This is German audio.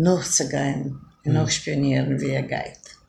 noch zu gehen, noch mhm. spionieren, wie er geht.